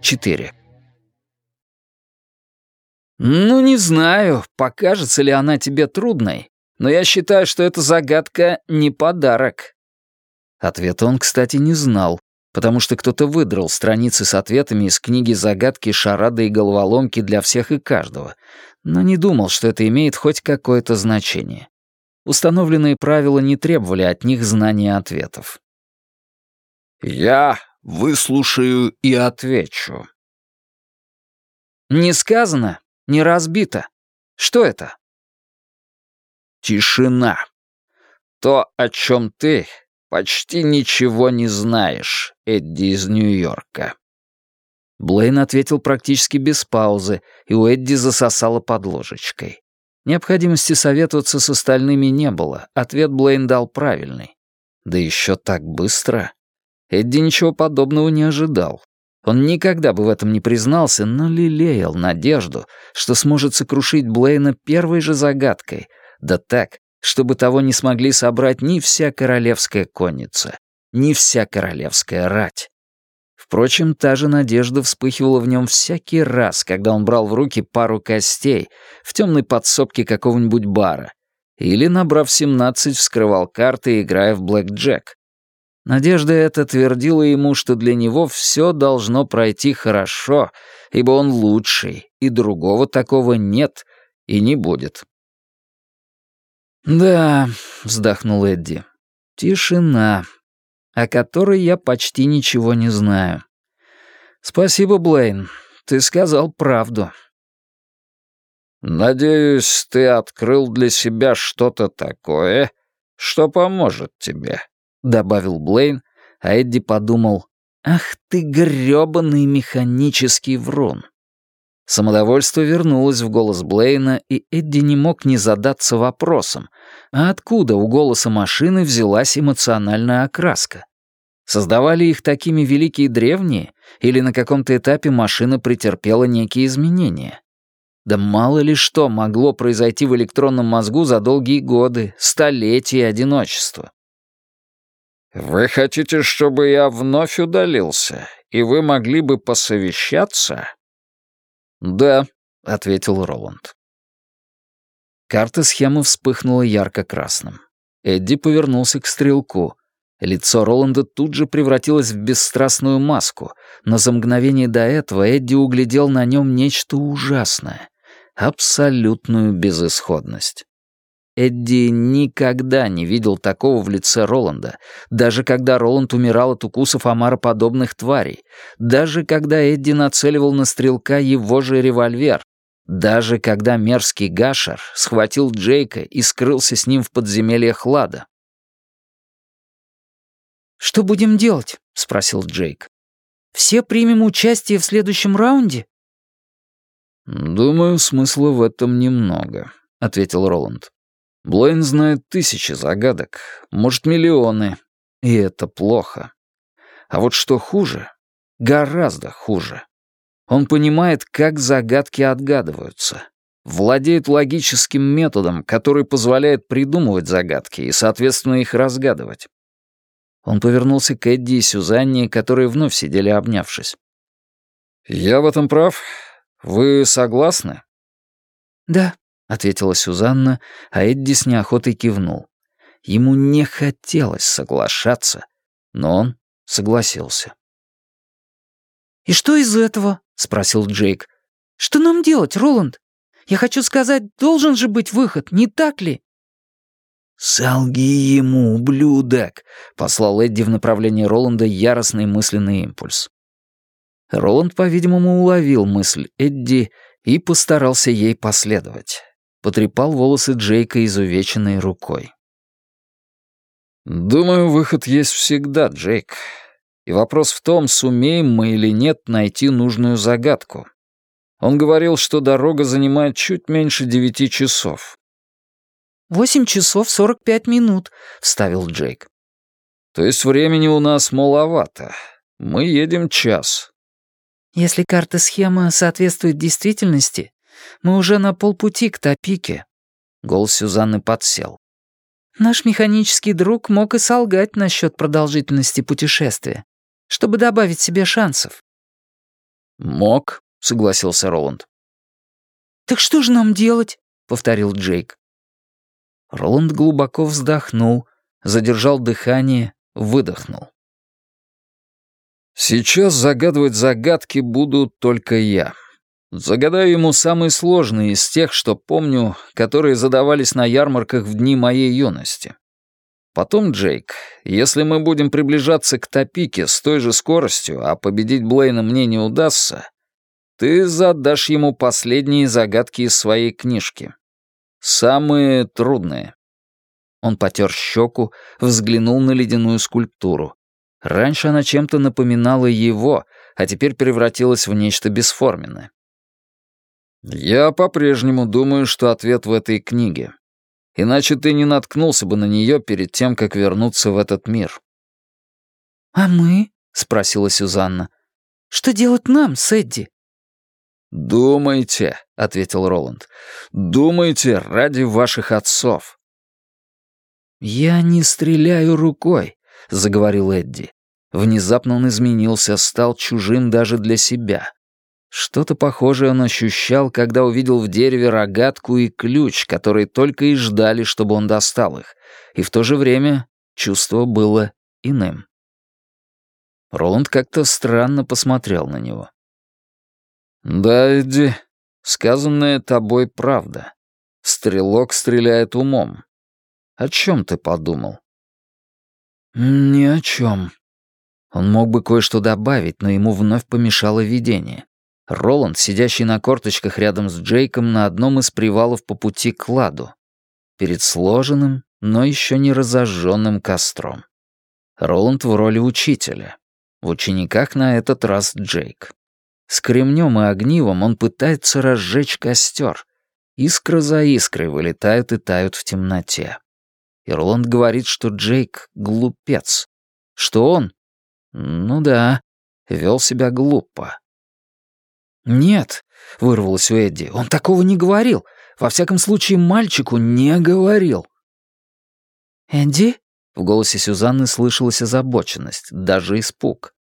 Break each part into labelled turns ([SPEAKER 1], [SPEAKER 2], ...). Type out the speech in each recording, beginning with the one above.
[SPEAKER 1] Четыре. «Ну, не знаю, покажется ли она тебе трудной, но я считаю, что эта загадка не подарок». Ответа он, кстати, не знал, потому что кто-то выдрал страницы с ответами из книги «Загадки, шарады и головоломки для всех и каждого», но не думал, что это имеет хоть какое-то значение. Установленные правила не требовали от них знания ответов.
[SPEAKER 2] «Я выслушаю и отвечу».
[SPEAKER 1] «Не сказано, не разбито. Что это?»
[SPEAKER 2] «Тишина. То, о чем ты почти ничего не знаешь, Эдди из Нью-Йорка».
[SPEAKER 1] Блейн ответил практически без паузы, и у Эдди засосало под ложечкой. Необходимости советоваться с остальными не было, ответ Блейн дал правильный. Да еще так быстро. Эдди ничего подобного не ожидал. Он никогда бы в этом не признался, но лелеял надежду, что сможет сокрушить Блейна первой же загадкой, да так, чтобы того не смогли собрать ни вся королевская конница, ни вся королевская рать. Впрочем, та же надежда вспыхивала в нем всякий раз, когда он брал в руки пару костей в темной подсобке какого-нибудь бара или, набрав семнадцать, вскрывал карты, играя в блэк-джек. Надежда эта твердила ему, что для него все должно пройти хорошо, ибо он лучший, и другого такого нет и не будет. «Да», — вздохнул Эдди, — «тишина, о которой я почти ничего не знаю. Спасибо, Блейн, ты сказал правду».
[SPEAKER 2] «Надеюсь, ты открыл для себя что-то такое, что поможет тебе»,
[SPEAKER 1] добавил Блейн, а Эдди подумал, «Ах ты грёбаный механический врун!» Самодовольство вернулось в голос Блейна, и Эдди не мог не задаться вопросом, а откуда у голоса машины взялась эмоциональная окраска? Создавали их такими великие древние, или на каком-то этапе машина претерпела некие изменения? Да мало ли что могло произойти в электронном мозгу за долгие годы, столетия одиночества.
[SPEAKER 2] «Вы хотите, чтобы я вновь удалился, и вы могли бы посовещаться?»
[SPEAKER 1] «Да», — ответил Роланд. Карта схемы вспыхнула ярко-красным. Эдди повернулся к стрелку. Лицо Роланда тут же превратилось в бесстрастную маску, но за мгновение до этого Эдди углядел на нем нечто ужасное — абсолютную безысходность. Эдди никогда не видел такого в лице Роланда, даже когда Роланд умирал от укусов омароподобных тварей, даже когда Эдди нацеливал на стрелка его же револьвер, даже когда мерзкий Гашер схватил Джейка и скрылся с ним в подземелье Лада. «Что будем делать?» — спросил Джейк. «Все примем участие в следующем раунде?»
[SPEAKER 2] «Думаю, смысла в этом немного», — ответил Роланд. Блейн знает тысячи загадок, может, миллионы, и это плохо. А вот что хуже, гораздо хуже. Он понимает, как загадки отгадываются, владеет логическим методом, который позволяет придумывать загадки и, соответственно, их разгадывать. Он повернулся к Эдди и Сюзанне, которые вновь сидели обнявшись. «Я в этом прав? Вы согласны?»
[SPEAKER 1] «Да», — ответила Сюзанна, а Эдди с неохотой кивнул. Ему не хотелось соглашаться, но он согласился. «И что из этого?» — спросил Джейк. «Что нам делать, Роланд? Я хочу сказать, должен же быть выход, не так ли?»
[SPEAKER 2] «Солги ему, ублюдок!» — послал Эдди в направлении Роланда яростный мысленный импульс.
[SPEAKER 1] Роланд, по-видимому, уловил мысль Эдди и постарался ей последовать потрепал волосы Джейка изувеченной рукой.
[SPEAKER 2] «Думаю, выход есть всегда, Джейк. И вопрос в том, сумеем мы или нет найти нужную загадку. Он говорил, что дорога занимает чуть меньше девяти часов».
[SPEAKER 1] «Восемь часов сорок пять минут», — вставил Джейк.
[SPEAKER 2] «То есть времени у нас маловато. Мы едем час».
[SPEAKER 1] «Если карта-схема соответствует действительности, мы уже на полпути к Топике». Голос Сюзанны подсел.
[SPEAKER 3] Наш механический друг мог и солгать насчет продолжительности путешествия, чтобы добавить себе шансов.
[SPEAKER 2] «Мог», — согласился Роланд.
[SPEAKER 3] «Так что же нам делать?» — повторил Джейк.
[SPEAKER 1] Роланд глубоко вздохнул, задержал дыхание, выдохнул.
[SPEAKER 2] «Сейчас загадывать загадки буду только я. Загадаю ему самые сложные из тех, что помню, которые задавались на ярмарках в дни моей юности. Потом, Джейк, если мы будем приближаться к топике с той же скоростью, а победить Блейна мне не удастся, ты задашь ему последние загадки из своей книжки. Самые трудные.
[SPEAKER 1] Он потер щеку, взглянул на ледяную скульптуру. Раньше она чем-то напоминала его, а теперь превратилась в нечто бесформенное.
[SPEAKER 2] «Я по-прежнему думаю, что ответ в этой книге. Иначе ты не наткнулся бы на нее перед тем, как вернуться в этот мир».
[SPEAKER 3] «А мы?» — спросила Сюзанна. «Что делать нам с Эдди?»
[SPEAKER 2] «Думайте», — ответил Роланд. «Думайте ради ваших отцов».
[SPEAKER 1] «Я не стреляю рукой», — заговорил Эдди. Внезапно он изменился, стал чужим даже для себя. Что-то похожее он ощущал, когда увидел в дереве рогатку и ключ, которые только и ждали, чтобы он достал их, и в то же время чувство было иным. Роланд как-то странно посмотрел на него.
[SPEAKER 2] «Да, Эдди, сказанное тобой правда. Стрелок стреляет умом. О чем ты подумал?»
[SPEAKER 1] «Ни о чем». Он мог бы кое-что добавить, но ему вновь помешало видение. Роланд, сидящий на корточках рядом с Джейком на одном из привалов по пути к ладу, перед сложенным, но еще не разожженным костром. Роланд в роли учителя. В учениках на этот раз Джейк. С кремнем и огнивом он пытается разжечь костер. Искра за искрой вылетают и тают в темноте. И Роланд говорит, что Джейк — глупец. Что он, ну да, вел себя глупо. «Нет», — вырвалось у Эдди, — «он такого не говорил. Во всяком случае, мальчику не говорил».
[SPEAKER 3] «Эдди?»
[SPEAKER 1] — в голосе Сюзанны слышалась озабоченность, даже испуг.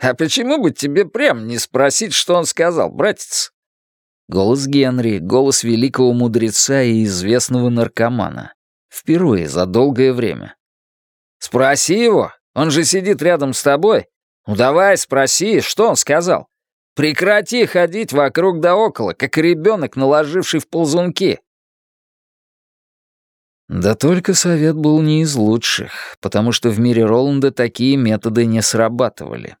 [SPEAKER 2] «А почему бы тебе прям не спросить, что он сказал, братец?»
[SPEAKER 1] Голос Генри, голос великого мудреца и известного наркомана. Впервые за долгое время.
[SPEAKER 2] «Спроси его, он же сидит рядом с тобой. Ну давай, спроси, что он сказал?» Прекрати ходить вокруг да около, как ребенок, наложивший в ползунки.
[SPEAKER 1] Да только совет был не из лучших, потому что в мире Роланда такие методы не срабатывали.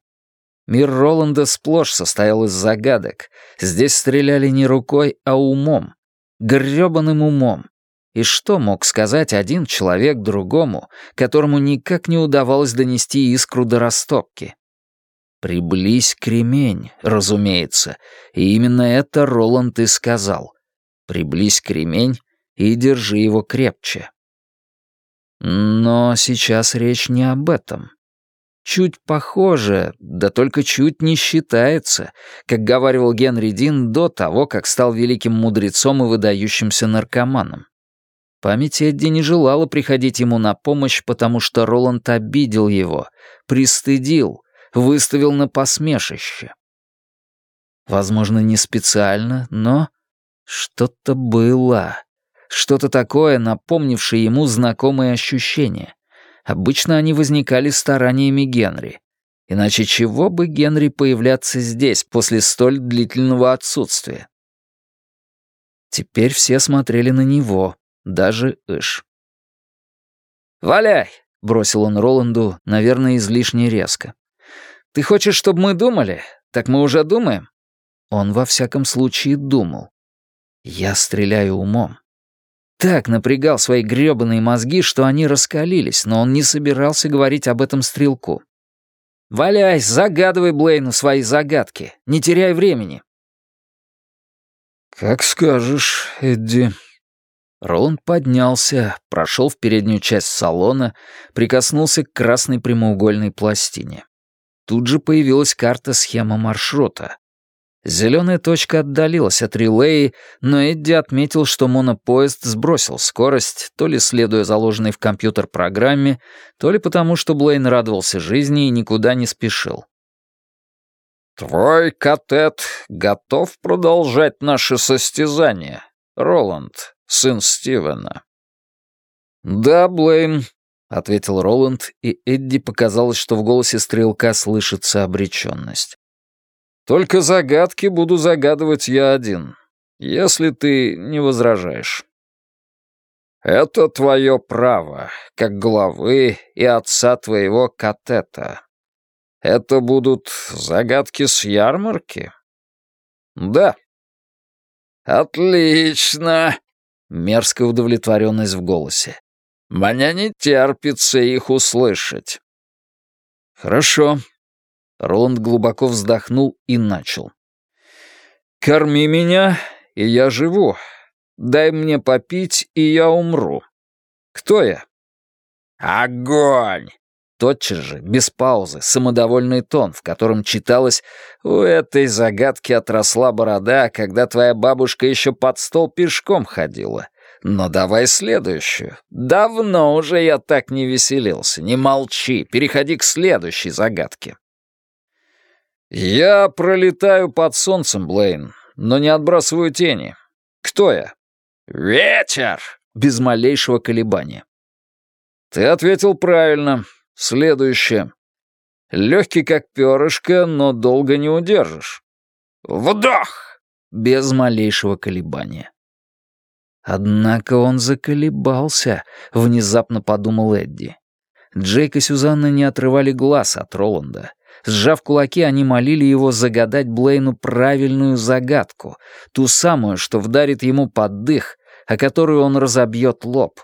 [SPEAKER 1] Мир Роланда сплошь состоял из загадок. Здесь стреляли не рукой, а умом. грёбаным умом. И что мог сказать один человек другому, которому никак не удавалось донести искру до растопки? «Приблизь кремень», разумеется, и именно это Роланд и сказал. «Приблизь кремень и держи его крепче». Но сейчас речь не об этом. Чуть похоже, да только чуть не считается, как говаривал Генри Дин до того, как стал великим мудрецом и выдающимся наркоманом. Память Эдди не желала приходить ему на помощь, потому что Роланд обидел его, пристыдил, выставил на посмешище. Возможно, не специально, но что-то было. Что-то такое, напомнившее ему знакомые ощущения. Обычно они возникали стараниями Генри. Иначе чего бы Генри появляться здесь после столь длительного отсутствия? Теперь все смотрели на него, даже Иш.
[SPEAKER 2] «Валяй!» — бросил он Роланду, наверное, излишне резко. Ты хочешь, чтобы мы думали? Так мы уже думаем».
[SPEAKER 1] Он во всяком случае думал. «Я стреляю умом». Так напрягал свои грёбаные мозги, что они раскалились, но он не собирался говорить об этом стрелку. «Валяй, загадывай Блейну свои загадки, не теряй времени».
[SPEAKER 2] «Как скажешь, Эдди».
[SPEAKER 1] Роланд поднялся, прошел в переднюю часть салона, прикоснулся к красной прямоугольной пластине. Тут же появилась карта-схема маршрута. Зеленая точка отдалилась от релеи, но Эдди отметил, что монопоезд сбросил скорость, то ли следуя заложенной в компьютер программе, то ли потому, что Блейн радовался жизни и никуда не спешил.
[SPEAKER 2] «Твой катет готов продолжать наше состязание, Роланд, сын Стивена?»
[SPEAKER 1] «Да, Блейн», — ответил Роланд, и Эдди показалось, что в голосе стрелка слышится обреченность. Только загадки буду загадывать я один, если ты не возражаешь.
[SPEAKER 2] Это твое право, как главы и отца твоего катета. Это будут загадки с ярмарки?
[SPEAKER 1] Да.
[SPEAKER 2] Отлично. Мерзкая удовлетворенность в голосе. Мне не терпится их услышать.
[SPEAKER 1] Хорошо, Роланд глубоко вздохнул и начал. «Корми меня, и я живу. Дай мне попить, и я умру. Кто я?»
[SPEAKER 2] «Огонь!»
[SPEAKER 1] Тотчас же, без паузы, самодовольный тон, в котором читалось «У этой загадки отросла борода, когда твоя бабушка еще под стол пешком ходила. Но давай следующую. Давно уже я так не веселился. Не молчи, переходи к следующей загадке». «Я пролетаю под солнцем, Блейн, но не отбрасываю тени. Кто я?»
[SPEAKER 2] «Ветер!»
[SPEAKER 1] Без малейшего колебания. «Ты ответил правильно. Следующее. Легкий как перышко, но долго не удержишь».
[SPEAKER 2] «Вдох!»
[SPEAKER 1] Без малейшего колебания. Однако он заколебался, внезапно подумал Эдди. Джейк и Сюзанна не отрывали глаз от Роланда. Сжав кулаки, они молили его загадать Блейну правильную загадку, ту самую, что вдарит ему под дых, о которую он разобьет лоб.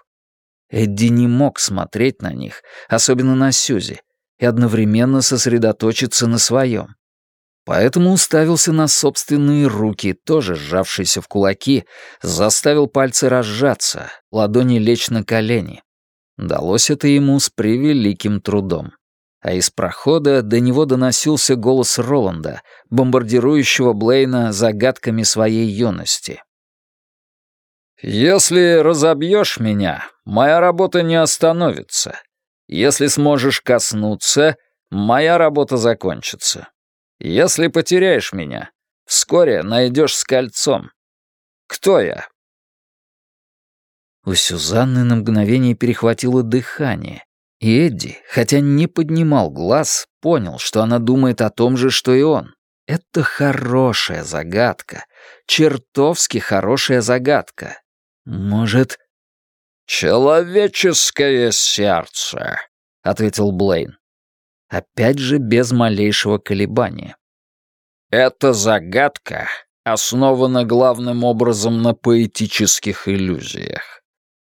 [SPEAKER 1] Эдди не мог смотреть на них, особенно на Сюзи, и одновременно сосредоточиться на своем. Поэтому уставился на собственные руки, тоже сжавшиеся в кулаки, заставил пальцы разжаться, ладони лечь на колени. Далось это ему с превеликим трудом а из прохода до него доносился голос Роланда, бомбардирующего Блейна загадками своей юности. «Если разобьешь меня, моя работа не остановится. Если сможешь коснуться, моя работа закончится. Если потеряешь меня, вскоре найдешь с кольцом. Кто я?» У Сюзанны на мгновение перехватило дыхание, и Эдди, хотя не поднимал глаз, понял, что она думает о том же, что и он. Это хорошая загадка, чертовски хорошая загадка. Может...
[SPEAKER 2] «Человеческое сердце», — ответил Блейн.
[SPEAKER 1] Опять же без малейшего колебания.
[SPEAKER 2] «Эта загадка основана главным образом на поэтических иллюзиях.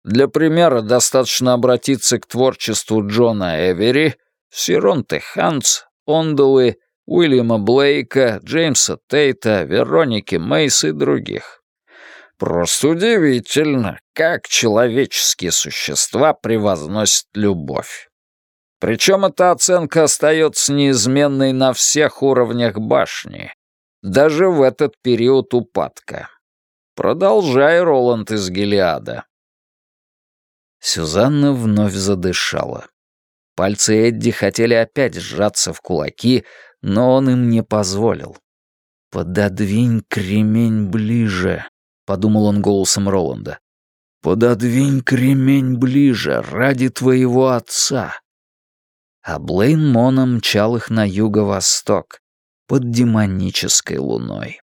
[SPEAKER 2] Для примера достаточно обратиться к творчеству Джона Эвери, Сиронте Ханс, Ондолы, Уильяма Блейка, Джеймса Тейта, Вероники Мейс и других. Просто удивительно, как человеческие существа превозносят любовь. Причем эта оценка остается неизменной на всех уровнях башни, даже в этот период упадка. Продолжай, Роланд из Гелиада.
[SPEAKER 1] Сюзанна вновь задышала. Пальцы Эдди хотели опять сжаться в кулаки, но он им не позволил. «Пододвинь кремень ближе», — подумал он голосом Роланда. «Пододвинь кремень ближе ради твоего отца». А Блейн Мона мчал их на юго-восток, под демонической луной.